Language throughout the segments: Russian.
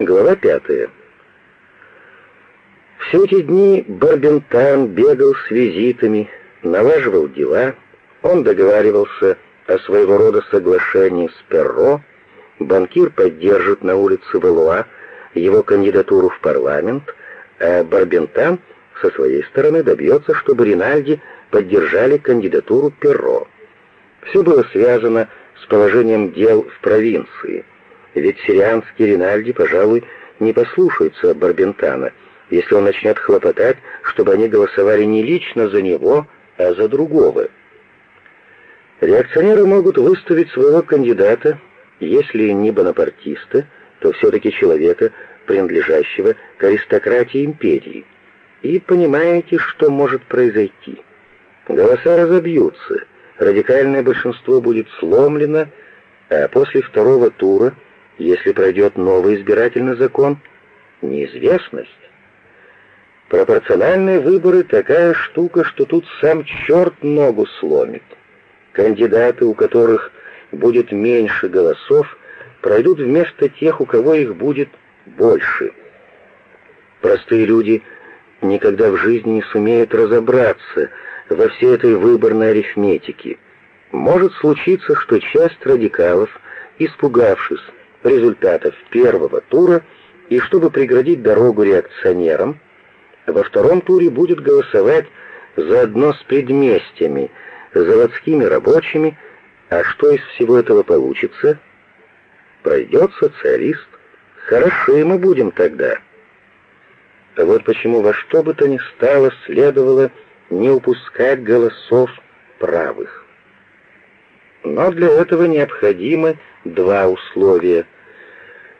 Глава пятая. Все эти дни Барбентан бегал с визитами, налаживал дела, он договаривался о своего рода соглашении с Перро, банкир поддержит на улице Валуа его кандидатуру в парламент, а Барбентан со своей стороны добьется, чтобы Ринальди поддержали кандидатуру Перро. Все было связано с положением дел в провинции – ведь сирианский Ринальди, пожалуй, не послушается Барбентана, если он начнет хлопотать, чтобы они голосовали не лично за него, а за другого. Реакционеры могут выставить своего кандидата, если не бонапартиста, то все-таки человека, принадлежащего к аристократии империи. И понимаете, что может произойти. Голоса разобьются, радикальное большинство будет сломлено, а после второго тура если пройдет новый избирательный закон, неизвестность. Пропорциональные выборы такая штука, что тут сам черт ногу сломит. Кандидаты, у которых будет меньше голосов, пройдут вместо тех, у кого их будет больше. Простые люди никогда в жизни не сумеют разобраться во всей этой выборной арифметике. Может случиться, что часть радикалов, испугавшись результатов первого тура и чтобы преградить дорогу реакционерам, во втором туре будет голосовать заодно с предместьями, заводскими рабочими, а что из всего этого получится? Пройдет социалист. Хороши мы будем тогда. Вот почему во что бы то ни стало следовало не упускать голосов правых. Но для этого необходимы два условия.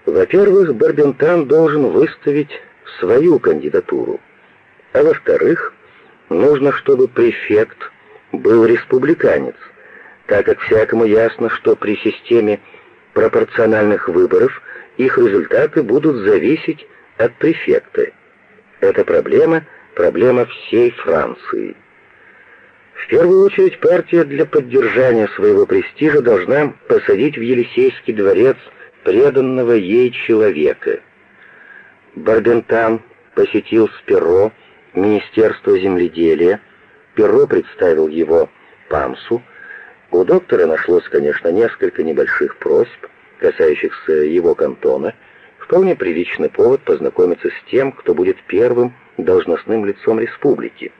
Во-первых, Барбентан должен выставить свою кандидатуру. А во-вторых, нужно, чтобы префект был республиканец, так как всякому ясно, что при системе пропорциональных выборов их результаты будут зависеть от префекта. Эта проблема — проблема всей Франции. В первую очередь партия для поддержания своего престижа должна посадить в Елисейский дворец преданного ей человека. Барбентан посетил Сперо Министерство земледелия. Перо представил его Памсу. У доктора нашлось, конечно, несколько небольших просьб, касающихся его кантона. Вполне приличный повод познакомиться с тем, кто будет первым должностным лицом республики.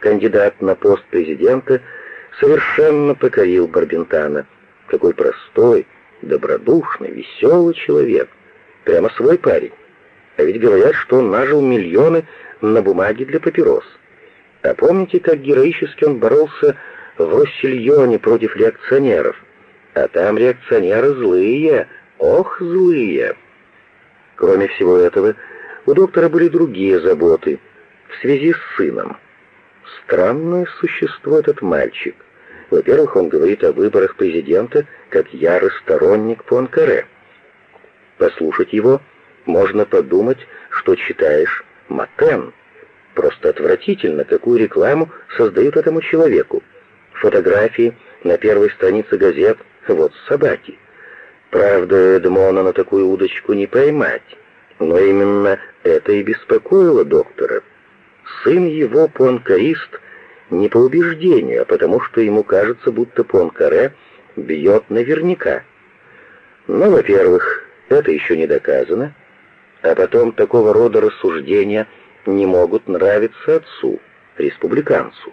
Кандидат на пост президента совершенно покорил Барбентана. Какой простой, добродушный, веселый человек. Прямо свой парень. А ведь говорят, что он нажил миллионы на бумаге для папирос. А помните, как героически он боролся в Россельоне против реакционеров? А там реакционеры злые, ох, злые. Кроме всего этого, у доктора были другие заботы в связи с сыном. Странное существо этот мальчик. Во-первых, он говорит о выборах президента как ярый сторонник Пуанкаре. Послушать его можно подумать, что читаешь Матен. Просто отвратительно, какую рекламу создают этому человеку. Фотографии на первой странице газет вот собаки. Правда, Эдмона на такую удочку не поймать. Но именно это и беспокоило доктора. Сын его, пуанкарист, не по убеждению, а потому что ему кажется, будто Пуанкаре бьет наверняка. Но, во-первых, это еще не доказано, а потом такого рода рассуждения не могут нравиться отцу, республиканцу.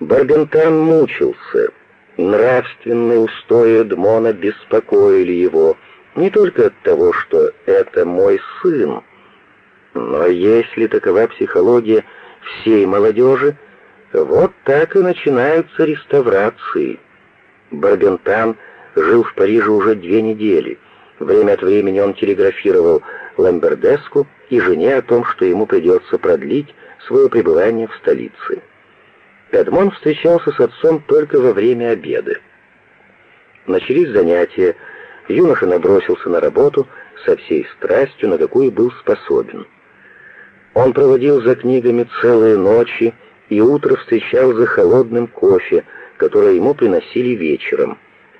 Барбентан мучился. Нравственные устои Эдмона беспокоили его не только от того, что это мой сын, но если такова психология всей молодежи, вот так и начинаются реставрации. Барбентан жил в Париже уже две недели. Время от времени он телеграфировал Ламбердеску и жене о том, что ему придется продлить свое пребывание в столице. Эдмон встречался с отцом только во время обеда. Начались занятия, юноша набросился на работу со всей страстью, на какую был способен. Он проводил за книгами целые ночи, и утро встречал за холодным кофе, которое ему приносили вечером.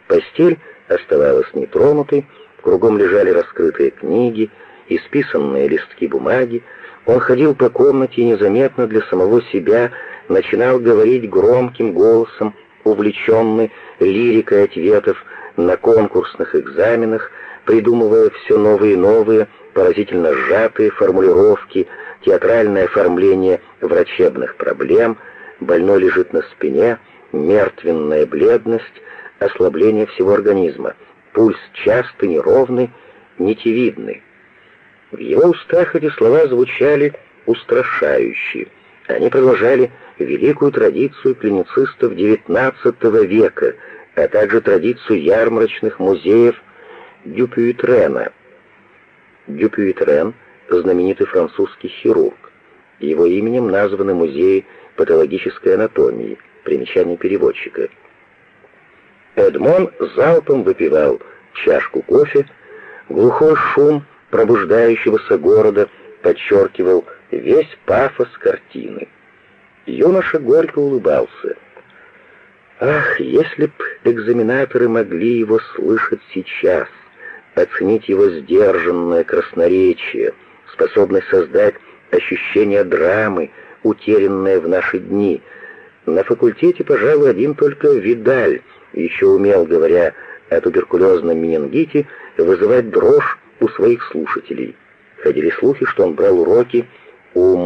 Постель оставалась нетронутой, Кругом лежали раскрытые книги, исписанные листки бумаги. Он ходил по комнате и незаметно для самого себя начинал говорить громким голосом, увлеченный лирикой ответов на конкурсных экзаменах, придумывая все новые и новые, поразительно сжатые формулировки, театральное оформление врачебных проблем, больной лежит на спине, мертвенная бледность, ослабление всего организма, пульс частый, неровный, нитевидный. В его устах эти слова звучали устрашающе. Они продолжали великую традицию клиницистов XIX века, а также традицию ярмарочных музеев Дюпюитрена. Дюпюитрен — знаменитый французский хирург. Его именем названы музеи патологической анатомии, примечание переводчика. Эдмон залпом выпивал чашку кофе, глухой шум пробуждающегося города подчеркивал весь пафос картины. Юноша горько улыбался. Ах, если б экзаменаторы могли его слышать сейчас, оценить его сдержанное красноречие, способность создать ощущение драмы, утерянное в наши дни. На факультете, пожалуй, один только Видаль еще умел, говоря о туберкулезном менингите, вызывать дрожь у своих слушателей. Ходили слухи, что он брал уроки у.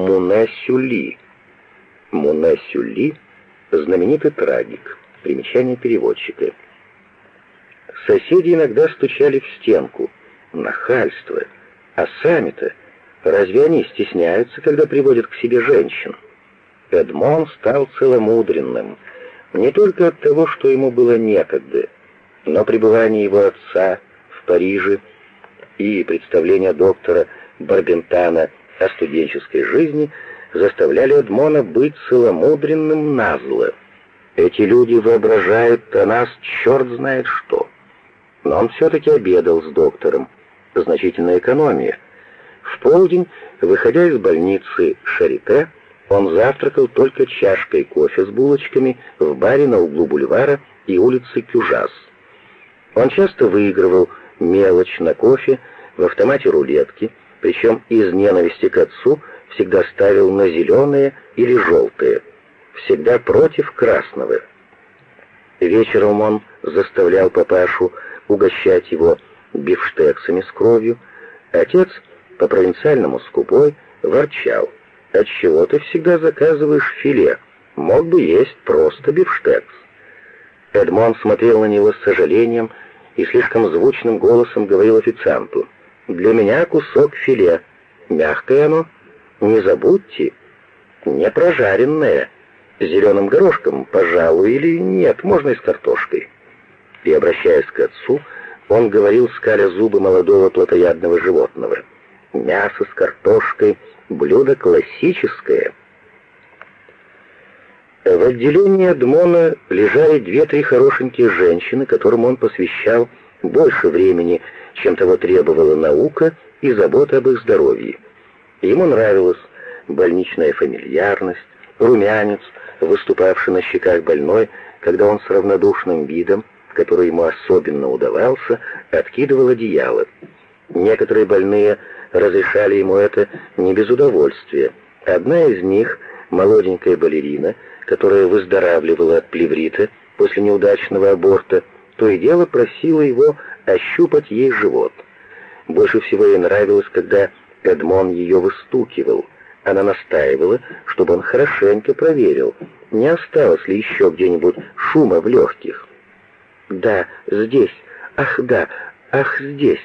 Муне Сюли — знаменитый трагик. Примечание переводчика. Соседи иногда стучали в стенку. Нахальство. А сами-то, разве они стесняются, когда приводят к себе женщин? Эдмон стал целомудренным. Не только от того, что ему было некогда, но пребывание его отца в Париже и представление доктора Барбентана о студенческой жизни заставляли Эдмона быть целомудренным назло. Эти люди воображают о нас черт знает что. Но он все-таки обедал с доктором. Значительная экономия. В полдень, выходя из больницы Шарите, он завтракал только чашкой кофе с булочками в баре на углу бульвара и улицы Кюжас. Он часто выигрывал мелочь на кофе в автомате рулетки, причем из ненависти к отцу всегда ставил на зеленые или желтые, всегда против красного. Вечером он заставлял папашу угощать его бифштексами с кровью. Отец, по провинциальному скупой, ворчал. «Отчего ты всегда заказываешь филе? Мог бы есть просто бифштекс». Эдмон смотрел на него с сожалением и слишком звучным голосом говорил официанту. «Для меня кусок филе. Мягкое оно. Не забудьте. Не прожаренное. Зеленым горошком, пожалуй, или нет, можно и с картошкой». И, обращаясь к отцу, он говорил, скаля зубы молодого плотоядного животного. «Мясо с картошкой — блюдо классическое». В отделении Эдмона лежали две-три хорошенькие женщины, которым он посвящал больше времени, чем того требовала наука и забота об их здоровье. Ему нравилась больничная фамильярность, румянец, выступавший на щеках больной, когда он с равнодушным видом который ему особенно удавался, откидывал одеяло. Некоторые больные разрешали ему это не без удовольствия. Одна из них, молоденькая балерина, которая выздоравливала от плеврита после неудачного аборта, то и дело просила его ощупать ей живот. Больше всего ей нравилось, когда Эдмон ее выстукивал. Она настаивала, чтобы он хорошенько проверил, не осталось ли еще где-нибудь шума в легких. Да, здесь. Ах, да. Ах, здесь.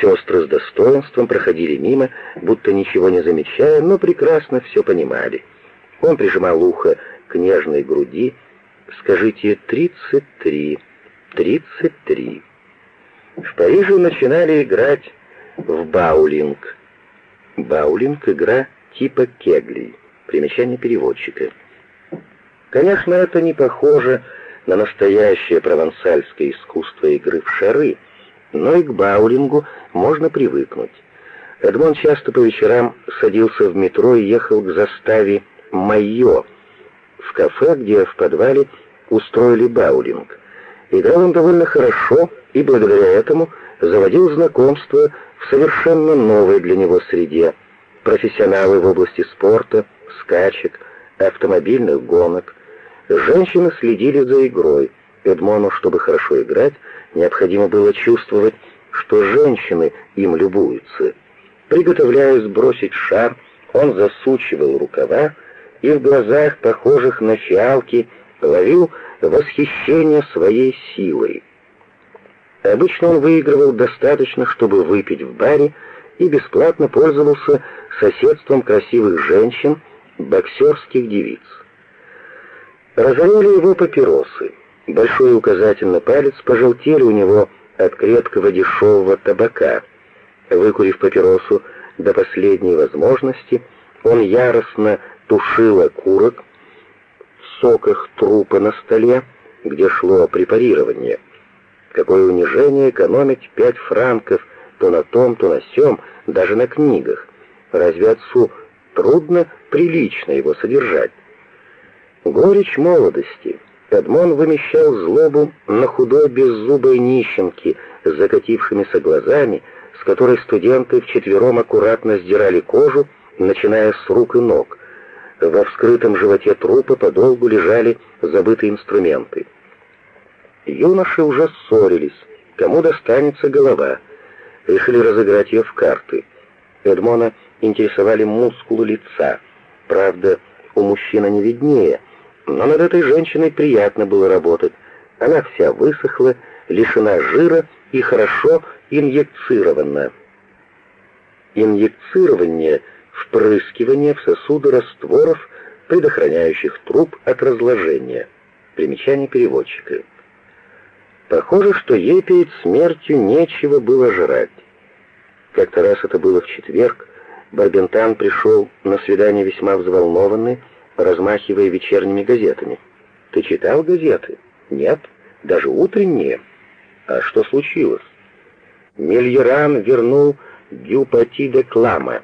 Сестры с достоинством проходили мимо, будто ничего не замечая, но прекрасно все понимали. Он прижимал ухо к нежной груди. «Скажите, тридцать три, тридцать три». В Париже начинали играть в баулинг. Баулинг — игра типа кеглей. Примечание переводчика. Конечно, это не похоже на настоящее провансальское искусство игры в шары, но и к баулингу можно привыкнуть. Эдмон часто по вечерам садился в метро и ехал к заставе «Майо», в кафе, где в подвале устроили баулинг. Играл он довольно хорошо, и благодаря этому заводил знакомства в совершенно новой для него среде. Профессионалы в области спорта, скачек, автомобильных гонок. Женщины следили за игрой. Эдмону, чтобы хорошо играть, необходимо было чувствовать, что женщины им любуются. Приготовляясь бросить шар, он засучивал рукава и в глазах, похожих на фиалки, ловил восхищение своей силой. Обычно он выигрывал достаточно, чтобы выпить в баре, и бесплатно пользовался соседством красивых женщин, боксерских девиц. Разорили его папиросы. Большой указательный палец пожелтели у него от крепкого дешевого табака. Выкурив папиросу до последней возможности, он яростно тушил окурок в соках трупа на столе, где шло препарирование. Какое унижение экономить пять франков то на том, то на сём, даже на книгах. Разве отцу трудно прилично его содержать? Горечь молодости. Эдмон вымещал злобу на худой беззубой нищенке с закатившимися глазами, с которой студенты вчетвером аккуратно сдирали кожу, начиная с рук и ног. Во вскрытом животе трупа подолгу лежали забытые инструменты. Юноши уже ссорились, кому достанется голова. Решили разыграть ее в карты. Эдмона интересовали мускулы лица. Правда, у мужчины не виднее, но над этой женщиной приятно было работать. Она вся высохла, лишена жира и хорошо инъекцирована. Инъекцирование — впрыскивание в сосуды растворов, предохраняющих труп от разложения. Примечание переводчика. Похоже, что ей перед смертью нечего было жрать. Как-то раз это было в четверг, Барбентан пришел на свидание весьма взволнованный, размахивая вечерними газетами. «Ты читал газеты?» «Нет, даже утренние». «А что случилось?» Мельеран вернул Дюпати де Клама.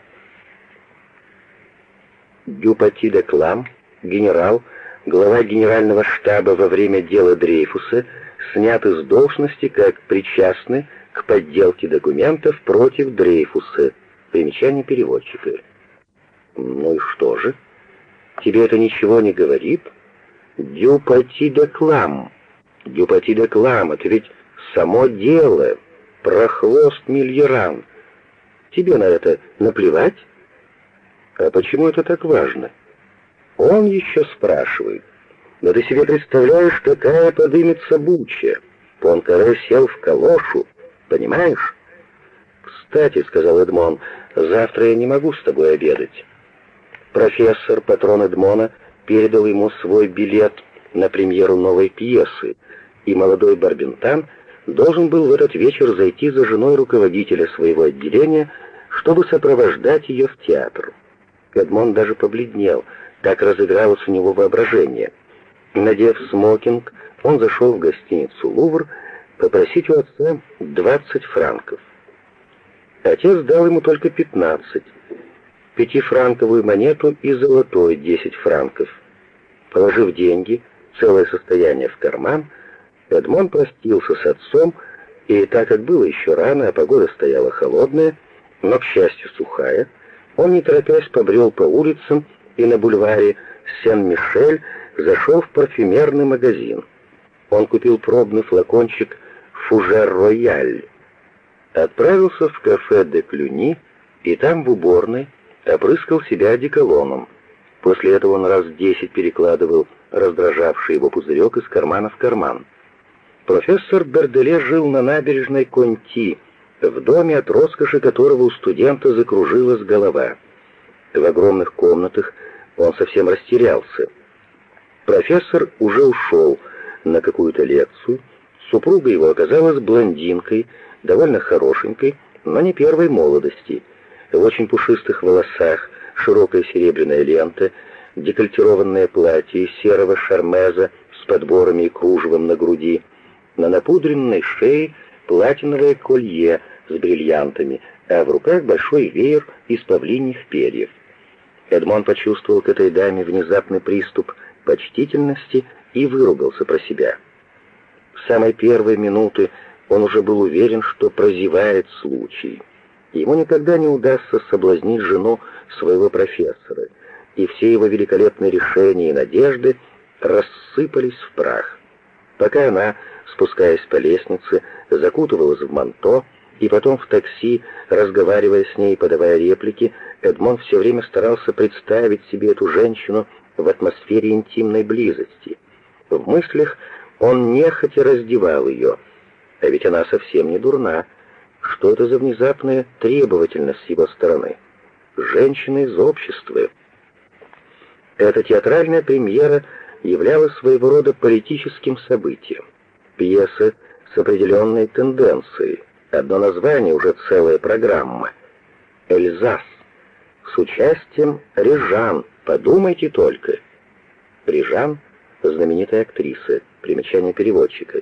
Дюпати де Клам, генерал, глава генерального штаба во время дела Дрейфуса, снят из должности как причастный к подделке документов против Дрейфуса. Примечание переводчика. Ну и что же? Тебе это ничего не говорит? Дюпати де Клам. Дюпати де Клам, это ведь само дело. Прохвост Мильеран. Тебе на это наплевать? А почему это так важно? Он еще спрашивает. Но ты себе представляешь, какая подымется буча. Понкаре сел в калошу, понимаешь? «Кстати», — сказал Эдмон, — «завтра я не могу с тобой обедать». Профессор, патрон Эдмона, передал ему свой билет на премьеру новой пьесы, и молодой Барбентан должен был в этот вечер зайти за женой руководителя своего отделения, чтобы сопровождать ее в театр. Эдмон даже побледнел, так разыгралось у него воображение. Надев смокинг, он зашел в гостиницу «Лувр» попросить у отца 20 франков. Отец дал ему только 15, пятифранковую монету и золотой 10 франков. Положив деньги, целое состояние в карман, Эдмон простился с отцом, и так как было еще рано, а погода стояла холодная, но, к счастью, сухая, он, не торопясь, побрел по улицам и на бульваре Сен-Мишель зашел в парфюмерный магазин. Он купил пробный флакончик «Фужер Рояль», отправился в кафе «Де Клюни» и там в уборной опрыскал себя одеколоном. После этого он раз десять перекладывал раздражавший его пузырек из кармана в карман. Профессор Берделе жил на набережной Конти, в доме, от роскоши которого у студента закружилась голова. В огромных комнатах он совсем растерялся. Профессор уже ушел на какую-то лекцию. Супруга его оказалась блондинкой, довольно хорошенькой, но не первой молодости. В очень пушистых волосах, широкая серебряная лента, декольтированное платье из серого шармеза с подборами и кружевом на груди, на напудренной шее платиновое колье с бриллиантами, а в руках большой веер из павлиньих перьев. Эдмон почувствовал к этой даме внезапный приступ почтительности и выругался про себя. В самой первой минуты он уже был уверен, что прозевает случай. Ему никогда не удастся соблазнить жену своего профессора, и все его великолепные решения и надежды рассыпались в прах. Пока она, спускаясь по лестнице, закутывалась в манто, и потом в такси, разговаривая с ней подавая реплики, Эдмон все время старался представить себе эту женщину в атмосфере интимной близости. В мыслях он нехотя раздевал ее, а ведь она совсем не дурна. Что это за внезапная требовательность с его стороны? Женщина из общества. Эта театральная премьера являлась своего рода политическим событием. Пьеса с определенной тенденцией. Одно название уже целая программа. «Эльзас» с участием Режан. Подумайте только. Режан — знаменитая актриса, примечание переводчика.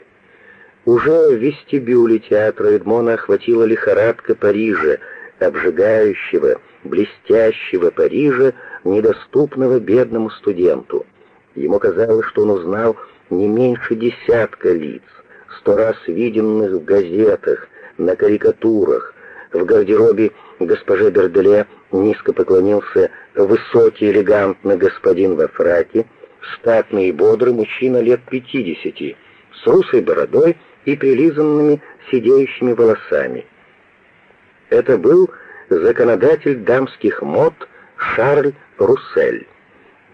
Уже в вестибюле театра Эдмона охватила лихорадка Парижа, обжигающего, блестящего Парижа, недоступного бедному студенту. Ему казалось, что он узнал не меньше десятка лиц, сто раз виденных в газетах, на карикатурах. В гардеробе госпоже Берделе низко поклонился высокий элегантный господин во фраке, статный и бодрый мужчина лет пятидесяти, с русой бородой и прилизанными сидеющими волосами. Это был законодатель дамских мод Шарль Руссель.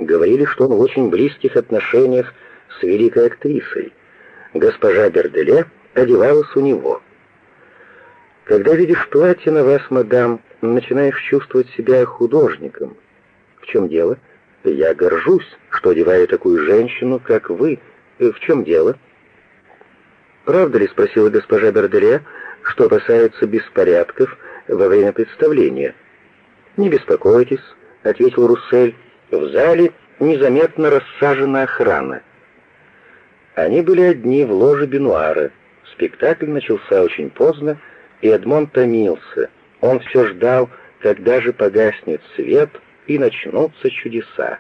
Говорили, что он в очень близких отношениях с великой актрисой. Госпожа Берделе одевалась у него. Когда видишь платье на вас, мадам, начинаешь чувствовать себя художником. В чем дело? Я горжусь, что одеваю такую женщину, как вы. В чем дело? Правда ли, спросила госпожа Берделе, что опасается беспорядков во время представления? Не беспокойтесь, ответил Руссель. В зале незаметно рассажена охрана. Они были одни в ложе Бенуара. Спектакль начался очень поздно, и Эдмон томился. Он все ждал, когда же погаснет свет и начнутся чудеса.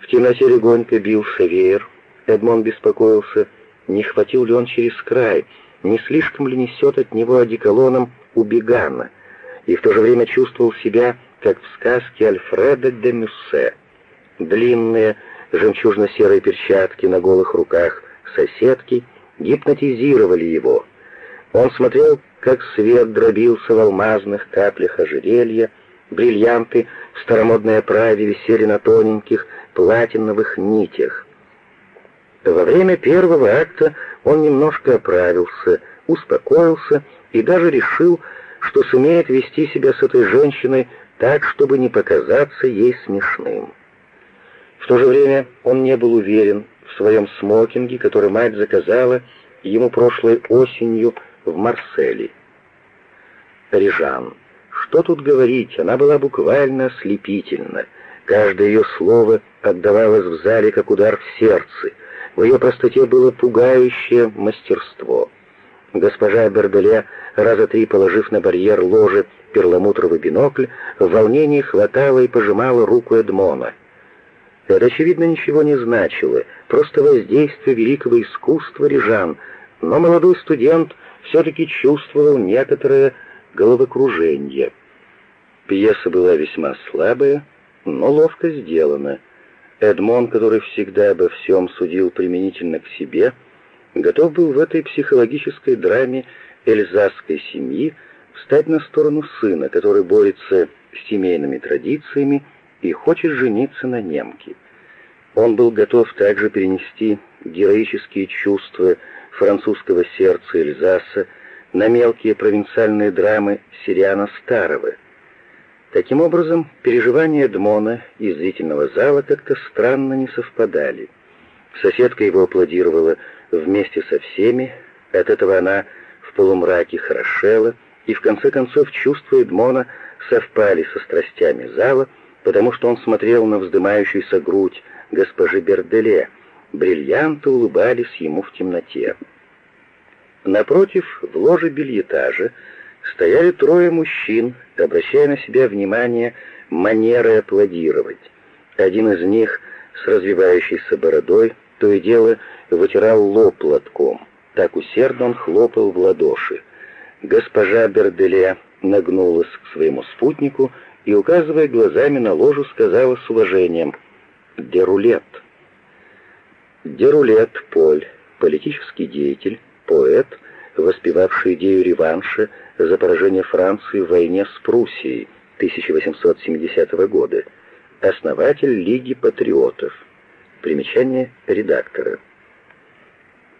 В темноте легонько бился веер. Эдмон беспокоился, не хватил ли он через край, не слишком ли несет от него одеколоном убегана, и в то же время чувствовал себя, как в сказке Альфреда де Мюссе. Длинные жемчужно-серые перчатки на голых руках соседки гипнотизировали его — он смотрел, как свет дробился в алмазных каплях ожерелья, бриллианты в старомодной оправе висели на тоненьких платиновых нитях. Во время первого акта он немножко оправился, успокоился и даже решил, что сумеет вести себя с этой женщиной так, чтобы не показаться ей смешным. В то же время он не был уверен в своем смокинге, который мать заказала ему прошлой осенью в Марселе. Рижан. Что тут говорить, она была буквально ослепительна. Каждое ее слово отдавалось в зале, как удар в сердце. В ее простоте было пугающее мастерство. Госпожа Берделе, раза три положив на барьер ложи перламутровый бинокль, в волнении хватала и пожимала руку Эдмона. Это, очевидно, ничего не значило, просто воздействие великого искусства Рижан, но молодой студент все-таки чувствовал некоторое головокружение. Пьеса была весьма слабая, но ловко сделана. Эдмон, который всегда обо всем судил применительно к себе, готов был в этой психологической драме эльзасской семьи встать на сторону сына, который борется с семейными традициями и хочет жениться на немке. Он был готов также перенести героические чувства французского сердца Эльзаса на мелкие провинциальные драмы Сириана Старого. Таким образом, переживания Эдмона и зрительного зала как-то странно не совпадали. Соседка его аплодировала вместе со всеми, от этого она в полумраке хорошела, и в конце концов чувства Эдмона совпали со страстями зала, потому что он смотрел на вздымающуюся грудь госпожи Берделе, бриллианты улыбались ему в темноте. Напротив, в ложе бельетажа, стояли трое мужчин, обращая на себя внимание манерой аплодировать. Один из них с развивающейся бородой то и дело вытирал лоб платком, Так усердно он хлопал в ладоши. Госпожа Берделе нагнулась к своему спутнику и, указывая глазами на ложу, сказала с уважением «Дерулет». Дерулет Поль, политический деятель, поэт, воспевавший идею реванша за поражение Франции в войне с Пруссией 1870 года, основатель Лиги патриотов. Примечание редактора.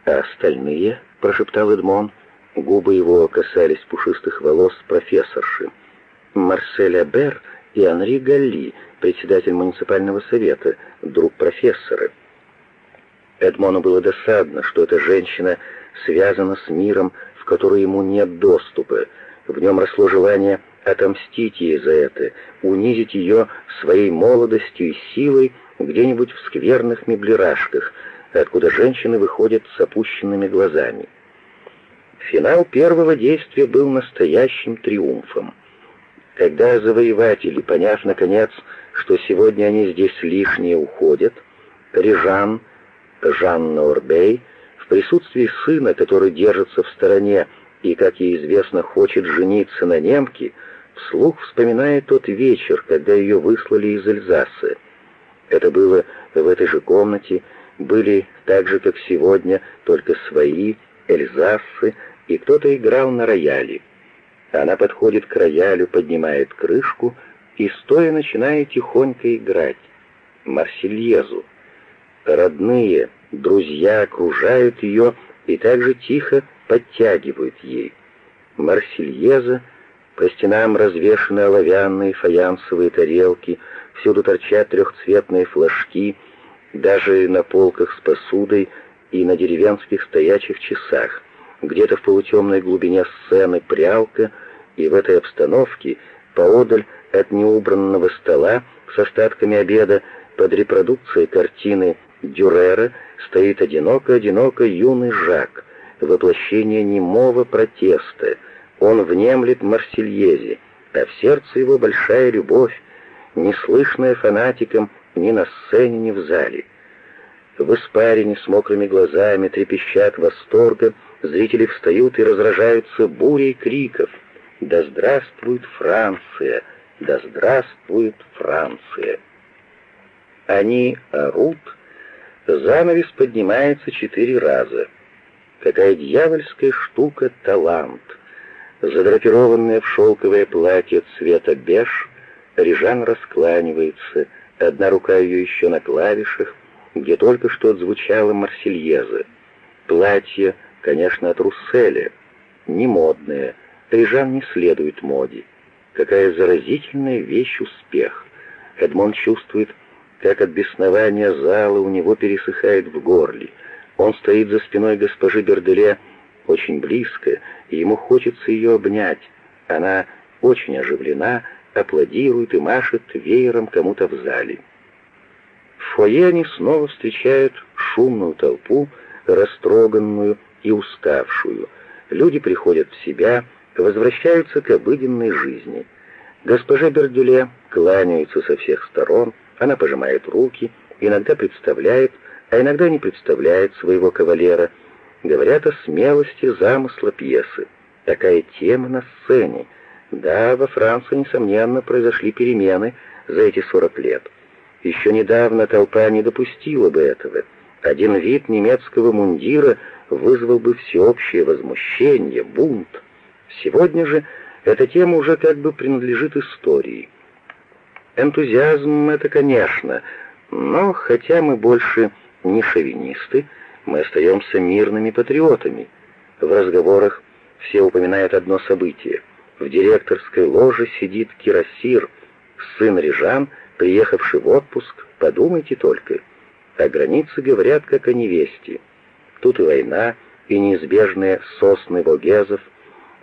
«А остальные?» — прошептал Эдмон. Губы его касались пушистых волос профессорши. Марсель Абер и Анри Галли, председатель муниципального совета, друг профессора. Эдмону было досадно, что эта женщина связана с миром, в который ему нет доступа. В нем росло желание отомстить ей за это, унизить ее своей молодостью и силой где-нибудь в скверных меблирашках, откуда женщины выходят с опущенными глазами. Финал первого действия был настоящим триумфом. Когда завоеватели, поняв наконец, что сегодня они здесь лишние уходят, Рижан, Жанна Орбей, в присутствии сына, который держится в стороне и, как ей известно, хочет жениться на немке, вслух вспоминает тот вечер, когда ее выслали из Эльзаса. Это было в этой же комнате, были так же, как сегодня, только свои, Эльзасы, и кто-то играл на рояле. Она подходит к роялю, поднимает крышку и, стоя, начинает тихонько играть. Марсельезу. Родные, друзья окружают ее и также тихо подтягивают ей. Марсельеза, по стенам развешаны оловянные фаянсовые тарелки, всюду торчат трехцветные флажки, даже на полках с посудой и на деревенских стоячих часах. Где-то в полутемной глубине сцены прялка, и в этой обстановке, поодаль от неубранного стола с остатками обеда, под репродукцией картины Дюрера стоит одиноко-одиноко юный Жак, воплощение немого протеста. Он внемлет Марсельезе, а в сердце его большая любовь, неслышная фанатикам ни на сцене, ни в зале. В испарине с мокрыми глазами трепещат восторгом, Зрители встают и разражаются бурей криков. «Да здравствует Франция! Да здравствует Франция!» Они орут, занавес поднимается четыре раза. Какая дьявольская штука талант! Задрапированная в шелковое платье цвета беж, Рижан раскланивается, одна рука ее еще на клавишах, где только что отзвучала Марсельеза. Платье — Конечно, от Русселя. Не модная. Рижан не следует моде. Какая заразительная вещь успех. Эдмон чувствует, как от беснования зала у него пересыхает в горле. Он стоит за спиной госпожи Берделе очень близко, и ему хочется ее обнять. Она очень оживлена, аплодирует и машет веером кому-то в зале. В фойе они снова встречают шумную толпу, растроганную, и уставшую. Люди приходят в себя, возвращаются к обыденной жизни. Госпожа Бердюле кланяется со всех сторон, она пожимает руки, иногда представляет, а иногда не представляет своего кавалера. Говорят о смелости замысла пьесы. Такая тема на сцене. Да, во Франции, несомненно, произошли перемены за эти сорок лет. Еще недавно толпа не допустила бы этого. Один вид немецкого мундира вызвал бы всеобщее возмущение, бунт. Сегодня же эта тема уже как бы принадлежит истории. Энтузиазм — это, конечно, но хотя мы больше не шовинисты, мы остаемся мирными патриотами. В разговорах все упоминают одно событие. В директорской ложе сидит Кирасир, сын Рижан, приехавший в отпуск, подумайте только. А границы говорят, как о невесте. Тут и война, и неизбежные сосны Вогезов.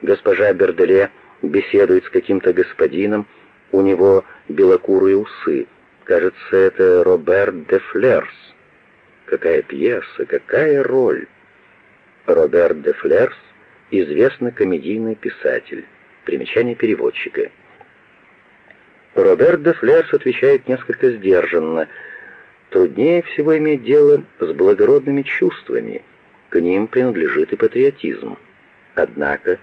Госпожа Берделе беседует с каким-то господином, у него белокурые усы. Кажется, это Роберт де Флерс. Какая пьеса, какая роль! Роберт де Флерс — известный комедийный писатель. Примечание переводчика. Роберт де Флерс отвечает несколько сдержанно — Труднее всего иметь дело с благородными чувствами. к ним принадлежит и патриотизм. Однако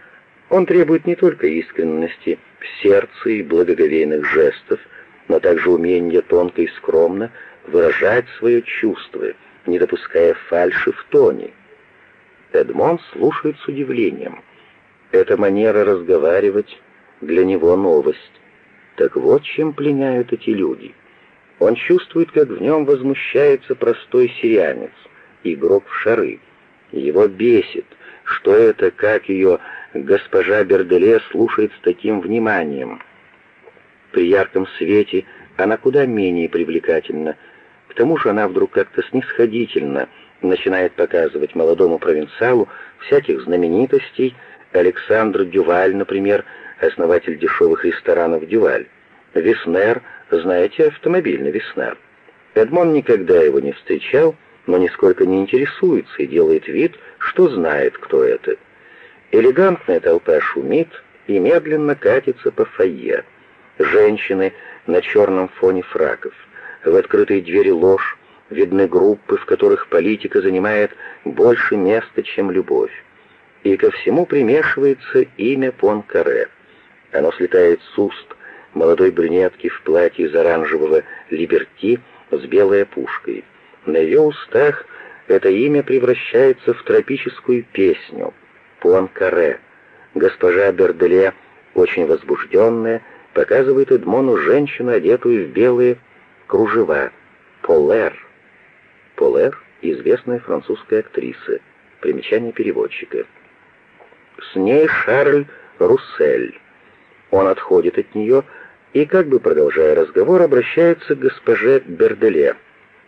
он требует не только искренности в сердце и благоговейных жестов, но также умения тонко и скромно выражать свое чувство, не допуская фальши в тоне. Эдмон слушает с удивлением. Эта манера разговаривать для него новость. Так вот чем пленяют эти люди. Он чувствует, как в нем возмущается простой сирианец, игрок в шары. Его бесит, что это, как ее госпожа Берделе слушает с таким вниманием. При ярком свете она куда менее привлекательна. К тому же она вдруг как-то снисходительно начинает показывать молодому провинциалу всяких знаменитостей, Александр Дюваль, например, основатель дешевых ресторанов «Дюваль». Веснер, знаете, автомобильный Веснер. Эдмон никогда его не встречал, но нисколько не интересуется и делает вид, что знает, кто это. Элегантная толпа шумит и медленно катится по фойе. Женщины на черном фоне фраков. В открытой двери ложь видны группы, в которых политика занимает больше места, чем любовь. И ко всему примешивается имя Понкаре. Оно слетает с уст молодой брюнетки в платье из оранжевого либерти с белой опушкой. На ее устах это имя превращается в тропическую песню Пуанкаре. Госпожа Берделе, очень возбужденная, показывает Эдмону женщину, одетую в белые кружева. Полер. Полер — известная французская актриса. Примечание переводчика. С ней Шарль Руссель. Он отходит от нее и, как бы продолжая разговор, обращается к госпоже Берделе.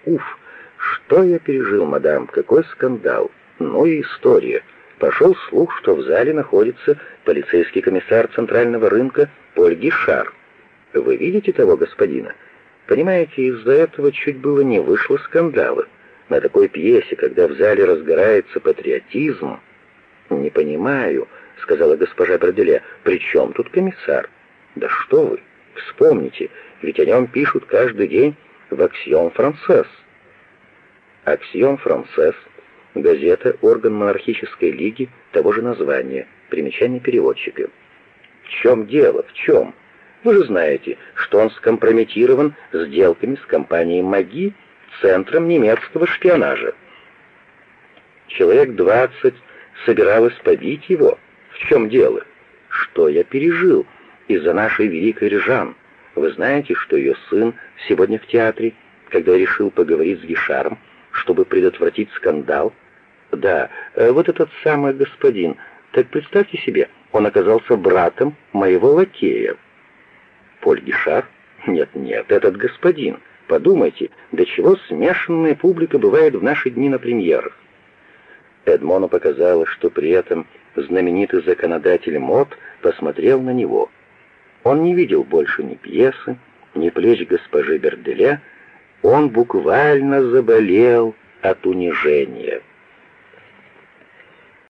«Уф, что я пережил, мадам, какой скандал! Ну и история!» Пошел слух, что в зале находится полицейский комиссар Центрального рынка Поль Гишар. Вы видите того господина? Понимаете, из-за этого чуть было не вышло скандала. На такой пьесе, когда в зале разгорается патриотизм... «Не понимаю», — сказала госпожа Берделе, — «при чем тут комиссар?» «Да что вы! Вспомните, ведь о нем пишут каждый день в «Аксион Францесс». «Аксион Францесс» — газета, орган монархической лиги того же названия, примечание переводчика. В чем дело, в чем? Вы же знаете, что он скомпрометирован сделками с компанией «Маги», центром немецкого шпионажа. Человек двадцать собиралось побить его. В чем дело? Что я пережил из-за нашей великой Режан? Вы знаете, что ее сын сегодня в театре, когда решил поговорить с Гишаром, чтобы предотвратить скандал? Да, э, вот этот самый господин. Так представьте себе, он оказался братом моего лакея. Поль Гишар? Нет-нет, этот господин. Подумайте, до чего смешанная публика бывает в наши дни на премьерах. Эдмону показалось, что при этом знаменитый законодатель мод посмотрел на него. Он не видел больше ни пьесы, ни плеч госпожи Берделя, он буквально заболел от унижения.